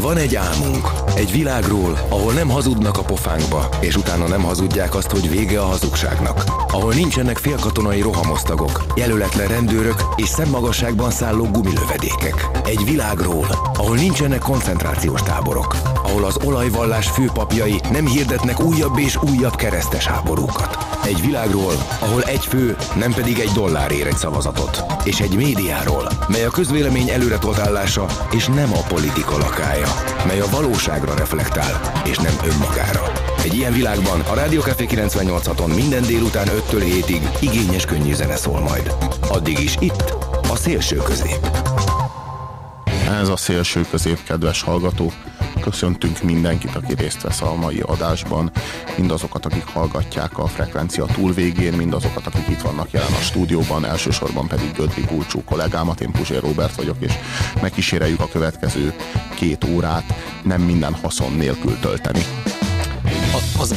Van egy álmunk, egy világról, ahol nem hazudnak a pofánkba, és utána nem hazudják azt, hogy vége a hazugságnak. Ahol nincsenek félkatonai rohamosztagok, jelöletlen rendőrök és szemmagasságban szálló gumilövedékek. Egy világról, ahol nincsenek koncentrációs táborok. Ahol az olajvallás főpapjai nem hirdetnek újabb és újabb keresztes háborúkat. Egy világról, ahol egy fő, nem pedig egy dollár ér egy szavazatot. És egy médiáról, mely a közvélemény előretolt állása, és nem a politika lakája, mely a valóságra reflektál, és nem önmagára. Egy ilyen világban a Rádió Café 98.on minden délután 5-től 7-ig igényes könnyű zene szól majd. Addig is itt, a szélső közép. Ez a szélső közép, kedves hallgató. Köszöntünk mindenkit, aki részt vesz a mai adásban, mindazokat, akik hallgatják a frekvencia túlvégén, mindazokat, akik itt vannak jelen a stúdióban, elsősorban pedig Gödri Bulcsú kollégámat, én Puzsér Robert vagyok, és megkíséreljük a következő két órát nem minden haszon nélkül tölteni. Az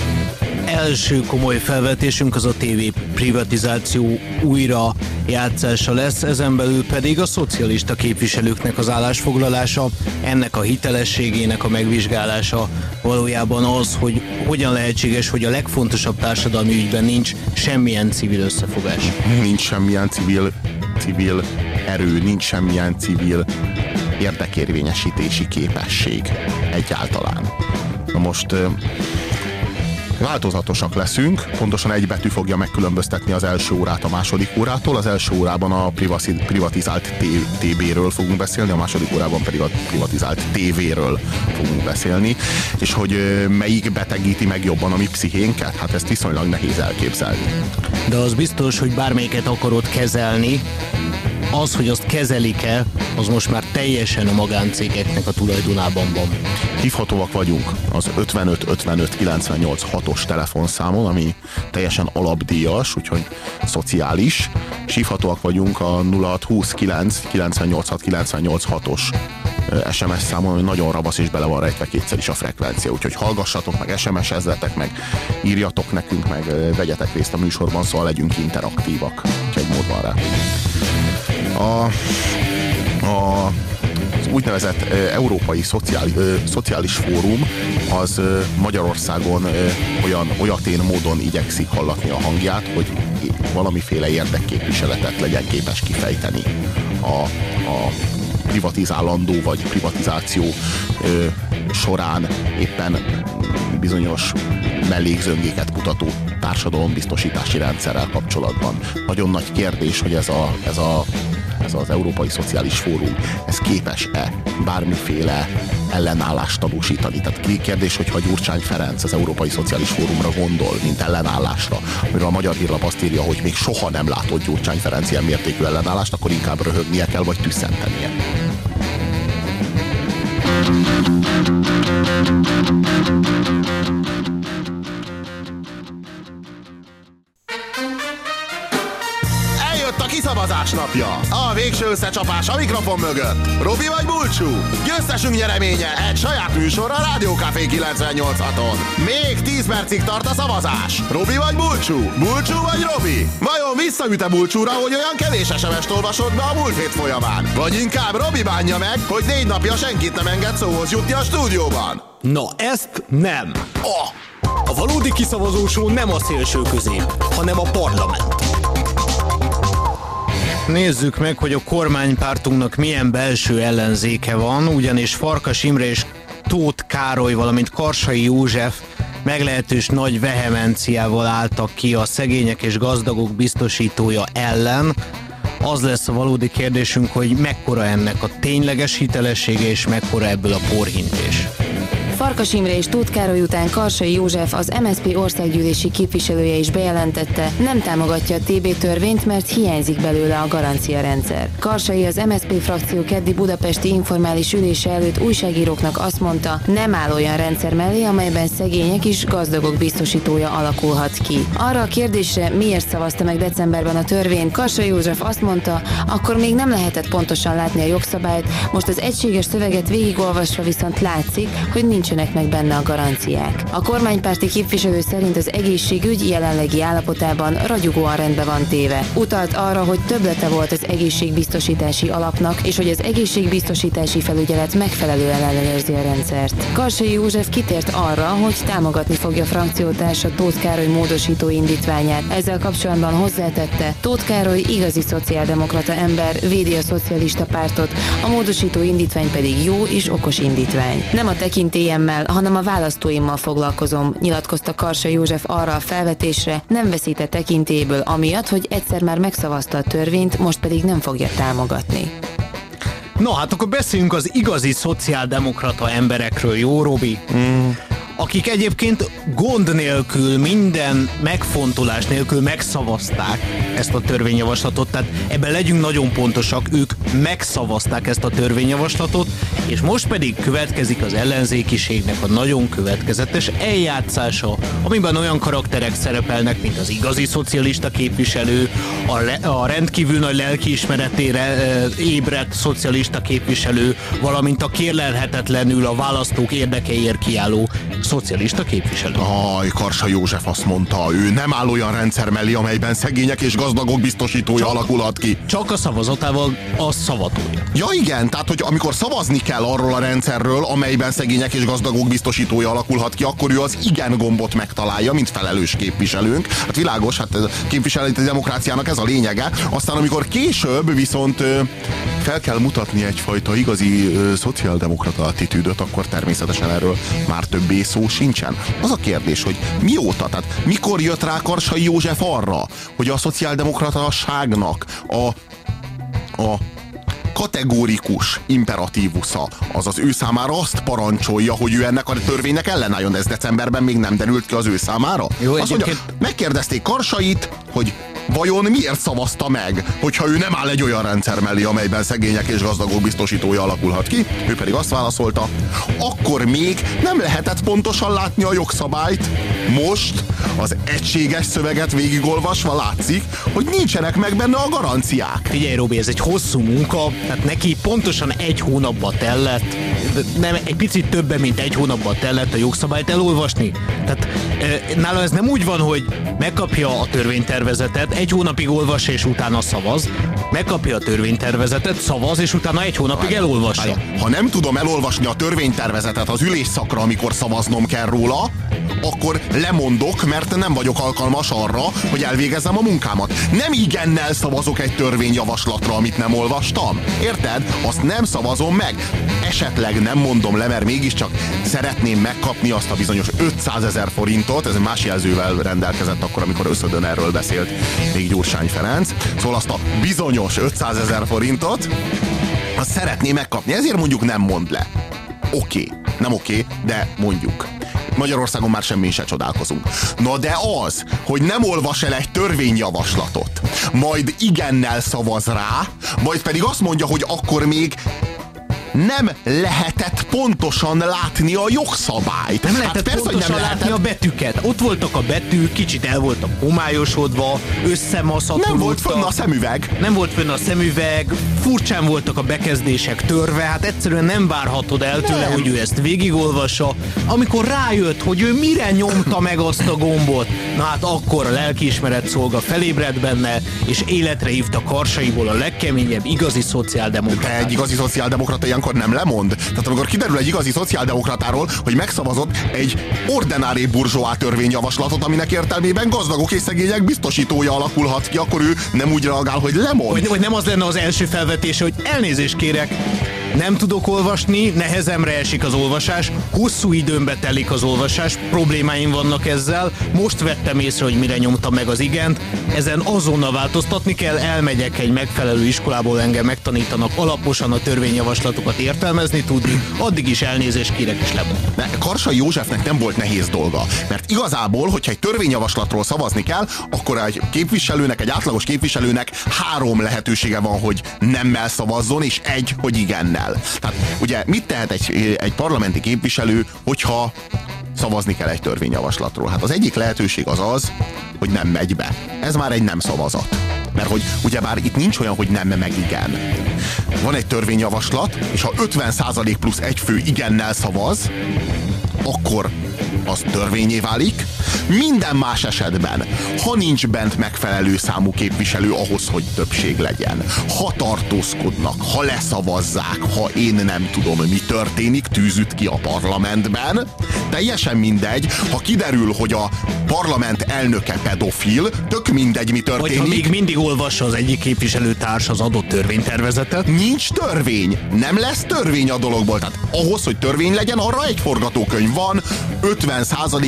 első komoly felvetésünk az a TV privatizáció újra játszása lesz, ezen belül pedig a szocialista képviselőknek az állásfoglalása, ennek a hitelességének a megvizsgálása valójában az, hogy hogyan lehetséges, hogy a legfontosabb társadalmi ügyben nincs semmilyen civil összefogás. Nincs semmilyen civil, civil erő, nincs semmilyen civil érdekérvényesítési képesség egyáltalán. Na most Változatosak leszünk, pontosan egy betű fogja megkülönböztetni az első órát a második órától. Az első órában a privatizált TB-ről fogunk beszélni, a második órában pedig a privatizált TV-ről fogunk beszélni. És hogy melyik betegíti meg jobban a mi pszichénket, hát ezt viszonylag nehéz elképzelni. De az biztos, hogy bármelyiket akarod kezelni, az, hogy azt kezelik-e, az most már teljesen a magáncégeknek a tulajdonában van. Hívhatóak vagyunk az 55 55 98 6-os telefonszámon, ami teljesen alapdíjas, úgyhogy szociális, és hívhatóak vagyunk a 0629 986 98 6-os SMS számon, ami nagyon rabasz és bele van rejtve kétszer is a frekvencia. Úgyhogy hallgassatok meg, SMS-ezzetek meg, írjatok nekünk meg, vegyetek részt a műsorban, szóval legyünk interaktívak. Úgyhogy mód van rá. A, a az úgynevezett Európai Szociális, Szociális Fórum az Magyarországon olyan, olyatén módon igyekszik hallatni a hangját, hogy valamiféle érdekképviseletet legyen képes kifejteni a, a privatizálandó vagy privatizáció ö, során éppen bizonyos mellékzöngéket mutató társadalombiztosítási rendszerrel kapcsolatban. Nagyon nagy kérdés, hogy ez, a, ez, a, ez az Európai Szociális Fórum, ez képes-e bármiféle ellenállást tanúsítani. Tehát kérdés, hogyha Gyurcsány Ferenc az Európai Szociális Fórumra gondol, mint ellenállásra, amiről a magyar hírlap azt írja, hogy még soha nem látott Gyurcsány Ferenc ilyen mértékű ellenállást, akkor inkább röhögnie kell, vagy tüsszentenie. Kiszavazás napja. A végső összecsapás a mikrofon mögött. Robi vagy Bulcsú? Győztesünk nyereménye egy saját műsor a Rádió Café 98-on. Még 10 percig tart a szavazás. Robi vagy Bulcsú? Bulcsú vagy Robi? Vajon visszaüte Bulcsúra, hogy olyan kevés sms olvasott be a múlt hét folyamán? Vagy inkább Robi bánja meg, hogy négy napja senkit nem enged szóhoz jutni a stúdióban? Na ezt nem. A, a valódi kiszavazósó nem a szélső közép, hanem a parlament. Nézzük meg, hogy a kormánypártunknak milyen belső ellenzéke van, ugyanis Farkas Imre és Tóth Károly, valamint Karsai József meglehetős nagy vehemenciával álltak ki a szegények és gazdagok biztosítója ellen. Az lesz a valódi kérdésünk, hogy mekkora ennek a tényleges hitelessége és mekkora ebből a porhintés. Farkas Imre és Tóth Károly után Karsai József, az MSZP országgyűlési képviselője is bejelentette, nem támogatja a TB törvényt, mert hiányzik belőle a garancia rendszer. Karsai az MSZP frakció keddi budapesti informális ülése előtt újságíróknak azt mondta, nem áll olyan rendszer mellé, amelyben szegények is gazdagok biztosítója alakulhat ki. Arra a kérdésre, miért szavazta meg decemberben a törvényt, Karsai József azt mondta, akkor még nem lehetett pontosan látni a jogszabályt, most az egységes szöveget végigolvasva viszont látszik, hogy nincsenek nincsenek meg benne a garanciák. A kormánypárti képviselő szerint az egészségügy jelenlegi állapotában ragyogóan rendben van téve. Utalt arra, hogy többlete volt az egészségbiztosítási alapnak, és hogy az egészségbiztosítási felügyelet megfelelően ellenőrzi a rendszert. Karsai József kitért arra, hogy támogatni fogja frakciótársa Tóth Károly módosító indítványát. Ezzel kapcsolatban hozzátette, Tóth Károly igazi szociáldemokrata ember, védi a szocialista pártot, a módosító indítvány pedig jó és okos indítvány. Nem a tekintélyemmel, hanem a választóimmal foglalkozom, nyilatkozta Karsa József arra a felvetésre, nem veszített tekintélyből amiatt, hogy egyszer már megszavazta a törvényt, most pedig nem fogja támogatni. No, hát akkor beszéljünk az igazi szociáldemokrata emberekről, jó, Robi? Mm akik egyébként gond nélkül, minden megfontolás nélkül megszavazták ezt a törvényjavaslatot, tehát ebben legyünk nagyon pontosak, ők megszavazták ezt a törvényjavaslatot, és most pedig következik az ellenzékiségnek a nagyon következetes eljátszása, amiben olyan karakterek szerepelnek, mint az igazi szocialista képviselő, a, le, a rendkívül nagy lelkiismeretére e, ébredt szocialista képviselő, valamint a kérlelhetetlenül a választók érdekeiért kiálló szocialista képviselő. Aj, Karsa József azt mondta, ő nem áll olyan rendszer mellé, amelyben szegények és gazdagok biztosítója csak, alakulhat ki. Csak a szavazatával a szavatója. Ja igen, tehát hogy amikor szavazni kell arról a rendszerről, amelyben szegények és gazdagok biztosítója alakulhat ki, akkor ő az igen gombot megtalálja, mint felelős képviselőnk. Hát világos, hát a képviseleti demokráciának ez a lényege. Aztán amikor később viszont fel kell mutatni egyfajta igazi szociáldemokrata attitűdöt, akkor természetesen erről már többé szó szó sincsen. Az a kérdés, hogy mióta, tehát mikor jött rá Karsai József arra, hogy a szociáldemokrataságnak a, a kategórikus imperatívusza, azaz ő számára azt parancsolja, hogy ő ennek a törvénynek ellenálljon, ez decemberben még nem derült ki az ő számára. Jó, azt mondja, megkérdezték Karsait, hogy vajon miért szavazta meg, hogyha ő nem áll egy olyan rendszer mellé, amelyben szegények és gazdagok biztosítója alakulhat ki? Ő pedig azt válaszolta, akkor még nem lehetett pontosan látni a jogszabályt. Most az egységes szöveget végigolvasva látszik, hogy nincsenek meg benne a garanciák. Figyelj, Robi, ez egy hosszú munka, tehát neki pontosan egy hónapba tellett, nem egy picit többen, mint egy hónapba tellett a jogszabályt elolvasni. Tehát nála ez nem úgy van, hogy megkapja a törvénytervezetet, egy hónapig olvas és utána szavaz, megkapja a törvénytervezetet, szavaz, és utána egy hónapig elolvassa. Ha nem tudom elolvasni a törvénytervezetet az ülésszakra, amikor szavaznom kell róla, akkor lemondok, mert nem vagyok alkalmas arra, hogy elvégezzem a munkámat. Nem igennel szavazok egy törvényjavaslatra, amit nem olvastam. Érted? Azt nem szavazom meg. Esetleg nem mondom le, mert mégiscsak szeretném megkapni azt a bizonyos 500 ezer forintot, ez más jelzővel rendelkezett akkor, amikor összödön erről beszélt még Gyursány Ferenc. Szóval azt a bizonyos 500 ezer forintot, azt szeretném megkapni. Ezért mondjuk nem mond le. Oké, okay. nem oké, okay, de mondjuk. Magyarországon már semmi se csodálkozunk. Na de az, hogy nem olvas el egy törvényjavaslatot, majd igennel szavaz rá, majd pedig azt mondja, hogy akkor még nem lehetett pontosan látni a jogszabályt. Nem lehetett hát persze, pontosan nem lehetett. látni a betűket. Ott voltak a betűk, kicsit el voltak homályosodva, összemaszatolódtak. Nem volt fönn a szemüveg. Nem volt fönn a szemüveg, furcsán voltak a bekezdések törve, hát egyszerűen nem várhatod el tőle, nem. hogy ő ezt végigolvassa. Amikor rájött, hogy ő mire nyomta meg azt a gombot, na hát akkor a lelkiismeret szolga felébredt benne, és életre hívta karsaiból a legkeményebb igazi szociáldemokrata. egy igazi szociáldemokrata ilyenkor akkor nem lemond? Tehát amikor kiderül egy igazi szociáldemokratáról, hogy megszavazott egy ordinári burzsóá törvényjavaslatot, aminek értelmében gazdagok és szegények biztosítója alakulhat ki, akkor ő nem úgy reagál, hogy lemond. Vagy, vagy nem az lenne az első felvetése, hogy elnézést kérek, nem tudok olvasni, nehezemre esik az olvasás, hosszú időmbe telik az olvasás, problémáim vannak ezzel, most vettem észre, hogy mire nyomtam meg az igent, ezen azonnal változtatni kell, elmegyek egy megfelelő iskolából, engem megtanítanak alaposan a törvényjavaslatokat értelmezni tudni, addig is elnézést kérek és. De Karsai Józsefnek nem volt nehéz dolga, mert igazából, hogyha egy törvényjavaslatról szavazni kell, akkor egy képviselőnek, egy átlagos képviselőnek három lehetősége van, hogy nemmel szavazzon, és egy, hogy igennel kell. Tehát ugye mit tehet egy, egy parlamenti képviselő, hogyha szavazni kell egy törvényjavaslatról? Hát az egyik lehetőség az az, hogy nem megy be. Ez már egy nem szavazat. Mert hogy ugyebár itt nincs olyan, hogy nem meg igen. Van egy törvényjavaslat, és ha 50% plusz egy fő igennel szavaz, akkor az törvényé válik. Minden más esetben, ha nincs bent megfelelő számú képviselő ahhoz, hogy többség legyen, ha tartózkodnak, ha leszavazzák, ha én nem tudom, mi történik, tűzüt ki a parlamentben, teljesen mindegy, ha kiderül, hogy a parlament elnöke pedofil, tök mindegy, mi történik. Vagy ha még mindig olvassa az egyik képviselőtárs az adott törvénytervezetet. Nincs törvény. Nem lesz törvény a dologból. Tehát ahhoz, hogy törvény legyen, arra egy forgatókönyv van, 50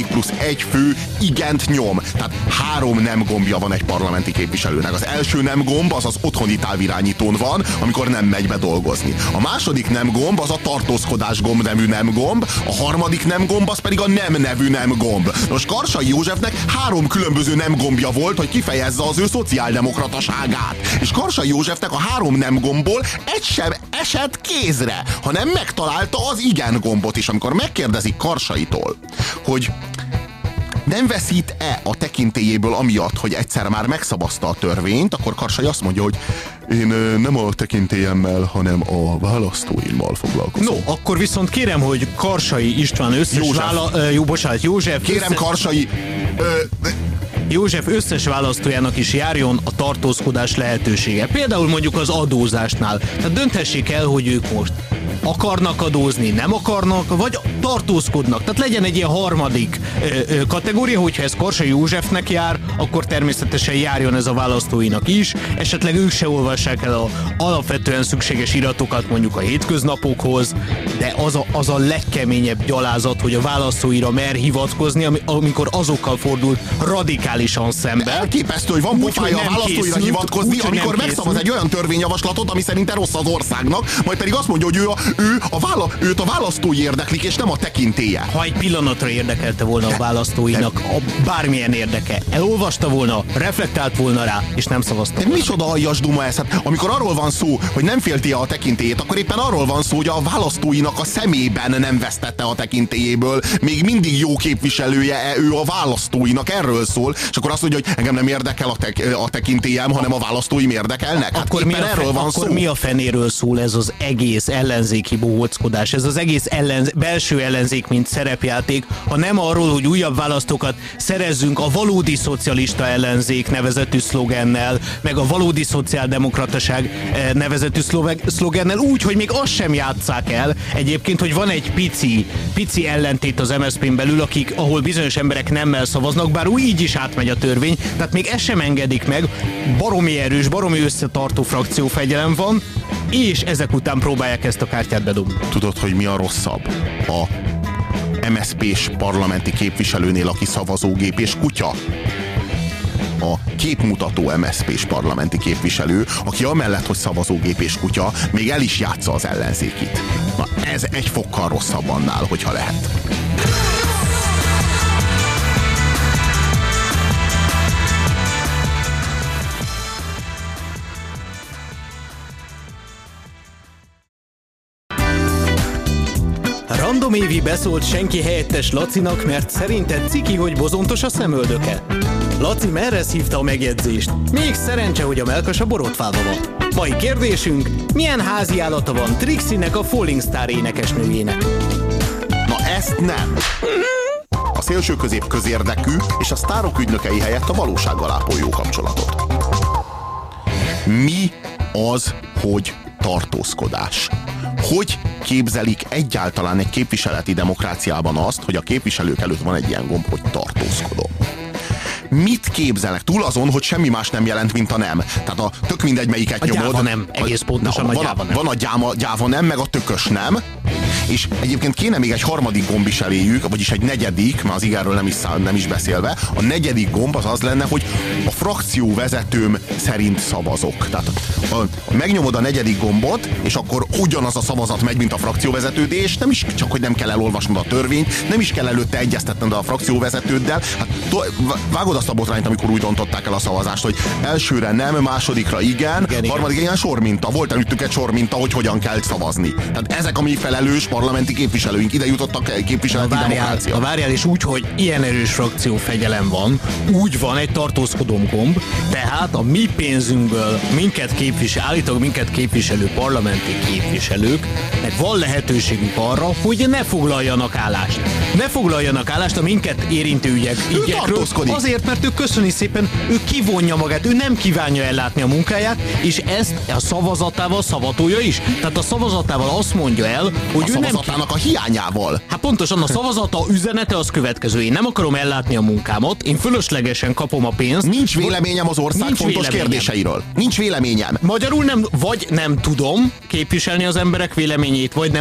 plusz egy fő igent nyom. Tehát három nem gombja van egy parlamenti képviselőnek. Az első nem gomb az az otthoni távirányítón van, amikor nem megy be dolgozni. A második nem gomb az a tartózkodás gomb nevű nem gomb, a harmadik nem gomb az pedig a nem nevű nem gomb. Most Karsai Józsefnek három különböző nem gombja volt, hogy kifejezze az ő szociáldemokrataságát. És Karsai Józsefnek a három nem gombból egy sem esett kézre, hanem megtalálta az igen gombot is. Amikor megkérdezik Karsaitól, hogy nem veszít-e a tekintélyéből amiatt, hogy egyszer már megszavazta a törvényt, akkor Karsai azt mondja, hogy én nem a tekintélyemmel, hanem a választóimmal foglalkozom. No, akkor viszont kérem, hogy Karsai István összes József. Vála, jó, bocsánat, József. Kérem, összes... Karsai, ö, József összes választójának is járjon a tartózkodás lehetősége. Például mondjuk az adózásnál. Tehát dönthessék el, hogy ők most akarnak adózni, nem akarnak, vagy tartózkodnak. Tehát legyen egy ilyen harmadik ö, ö, kategória, hogyha ez Korsa Józsefnek jár, akkor természetesen járjon ez a választóinak is. Esetleg ők se olvassák el a alapvetően szükséges iratokat mondjuk a hétköznapokhoz, de az a, az a legkeményebb gyalázat, hogy a választóira mer hivatkozni, amikor azokkal fordul radikálisan szembe. Elképesztő, hogy van pofája a választóira készült, hivatkozni, úgy, amikor megszavaz egy olyan törvényjavaslatot, ami szerinte rossz az országnak, majd pedig azt mondja, hogy ő a, ő a, vála, őt a választói érdeklik, és nem a tekintélye. Ha egy pillanatra érdekelte volna a választóinak a bármilyen érdeke, elolvasta volna, reflektált volna rá, és nem szavazta De volna. micsoda aljas duma ez? Hát, amikor arról van szó, hogy nem félti a tekintélyét, akkor éppen arról van szó, hogy a választóinak a szemében nem vesztette a tekintélyéből. Még mindig jó képviselője -e ő a választóinak, erről szól. És akkor azt mondja, hogy engem nem érdekel a, tek, a tekintélyem, hanem a választóim érdekelnek. Hát Akkor, mi a, erről van akkor szó. mi a fenéről szól ez az egész ellenzéki bohóckodás, ez az egész ellenz, belső ellenzék, mint szerepjáték, ha nem arról, hogy újabb választókat szerezzünk a valódi szocialista ellenzék nevezetű szlogennel, meg a valódi szociáldemokrataság eh, nevezetű szlogennel, úgy, hogy még azt sem játsszák el. Egyébként, hogy van egy pici, pici ellentét az MSZP-n belül, akik, ahol bizonyos emberek nemmel szavaznak, bár úgy így is átmegy a törvény, tehát még ezt sem engedik meg. Baromi erős, baromi összetartó frakciófegyelem van, és ezek után próbálják ezt a kártyát bedobni. Tudod, hogy mi a rosszabb? A MSZP-s parlamenti képviselőnél, aki szavazógép és kutya. A képmutató MSZP-s parlamenti képviselő, aki amellett, hogy szavazógép és kutya, még el is játsza az ellenzékit. Na, ez egy fokkal rosszabb annál, hogyha lehet. Random Évi beszólt senki helyettes Lacinak, mert szerinted ciki, hogy bozontos a szemöldöke. Laci merre hívta a megjegyzést? Még szerencse, hogy a melkas a borotvába van. Mai kérdésünk, milyen házi állata van Trixinek a Falling Star énekesnőjének? Na ezt nem. A szélső közép közérdekű, és a sztárok ügynökei helyett a valósággal ápoló kapcsolatot. Mi az, hogy tartózkodás? Hogy képzelik egyáltalán egy képviseleti demokráciában azt, hogy a képviselők előtt van egy ilyen gomb, hogy tartózkodom? Mit képzelek? Túl azon, hogy semmi más nem jelent, mint a nem. Tehát a tök mindegy, melyiket A nyomod. gyáva nem. Egész pontosan a van, gyáva nem. Van a gyáma, gyáva nem, meg a tökös nem. És egyébként kéne még egy harmadik gomb is eléjük, vagyis egy negyedik, már az igáról nem is, szá- nem is beszélve. A negyedik gomb az az lenne, hogy a frakció vezetőm szerint szavazok. Tehát a, megnyomod a negyedik gombot, és akkor ugyanaz a szavazat megy, mint a frakcióvezetőd, és nem is csak, hogy nem kell elolvasnod a törvényt, nem is kell előtte egyeztetned a frakcióvezetőddel. Hát to- vágod azt a botrányt, amikor úgy döntották el a szavazást, hogy elsőre nem, másodikra igen, igen. harmadik igen, sorminta. Volt előttük egy sorminta, hogy hogyan kell szavazni. Tehát ezek a mi felelős parlamenti képviselőink, ide jutottak képviseleti várjál, demokrácia. na várjál, és úgy, hogy ilyen erős frakció fegyelem van, úgy van egy tartózkodom gomb, tehát a mi pénzünkből minket képvisel, állítólag minket képviselő parlamenti képviselőknek van lehetőségük arra, hogy ne foglaljanak állást. Ne foglaljanak állást a minket érintő ügyek, ügyekről. Azért, mert ő köszöni szépen, ő kivonja magát, ő nem kívánja ellátni a munkáját, és ezt a szavazatával szavatolja is. Tehát a szavazatával azt mondja el, hogy A ő szavazatának a hiányával. Hát pontosan a szavazata üzenete az következő. Én nem akarom ellátni a munkámat, én fölöslegesen kapom a pénzt. Nincs véleményem az ország Nincs fontos véleményem. kérdéseiről. Nincs véleményem. Magyarul nem, vagy nem tudom képviselni az emberek véleményét, vagy nem